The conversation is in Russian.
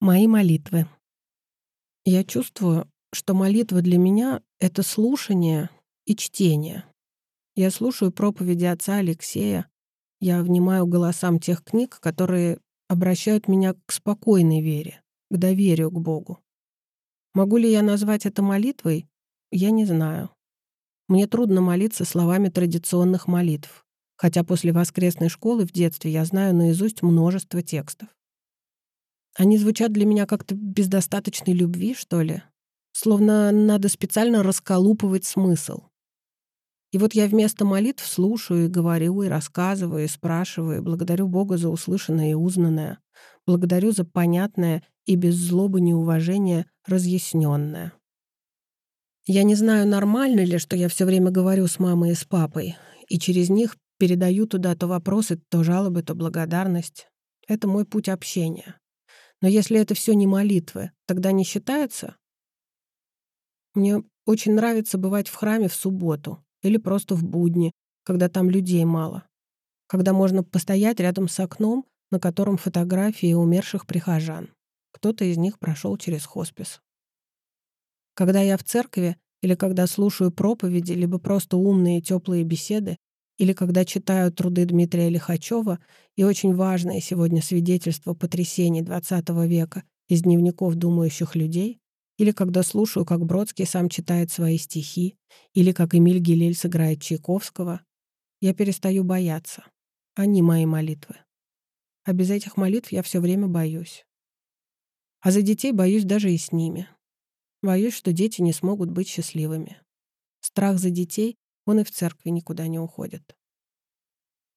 Мои молитвы. Я чувствую, что молитва для меня — это слушание и чтение. Я слушаю проповеди отца Алексея, я внимаю голосам тех книг, которые обращают меня к спокойной вере, к доверию к Богу. Могу ли я назвать это молитвой? Я не знаю. Мне трудно молиться словами традиционных молитв, хотя после воскресной школы в детстве я знаю наизусть множество текстов. Они звучат для меня как-то без достаточной любви, что ли. Словно надо специально расколупывать смысл. И вот я вместо молитв слушаю и говорю, и рассказываю, и спрашиваю, и благодарю Бога за услышанное и узнанное, благодарю за понятное и без злобы неуважения разъясненное. Я не знаю, нормально ли, что я все время говорю с мамой и с папой, и через них передаю туда то вопросы, то жалобы, то благодарность. Это мой путь общения. Но если это все не молитвы, тогда не считается? Мне очень нравится бывать в храме в субботу или просто в будни, когда там людей мало. Когда можно постоять рядом с окном, на котором фотографии умерших прихожан. Кто-то из них прошел через хоспис. Когда я в церкви или когда слушаю проповеди, либо просто умные теплые беседы, или когда читаю труды Дмитрия Лихачева и очень важное сегодня свидетельство потрясений XX века из дневников думающих людей, или когда слушаю, как Бродский сам читает свои стихи, или как Эмиль Гилель сыграет Чайковского, я перестаю бояться. Они мои молитвы. А без этих молитв я все время боюсь. А за детей боюсь даже и с ними. Боюсь, что дети не смогут быть счастливыми. Страх за детей он и в церкви никуда не уходит.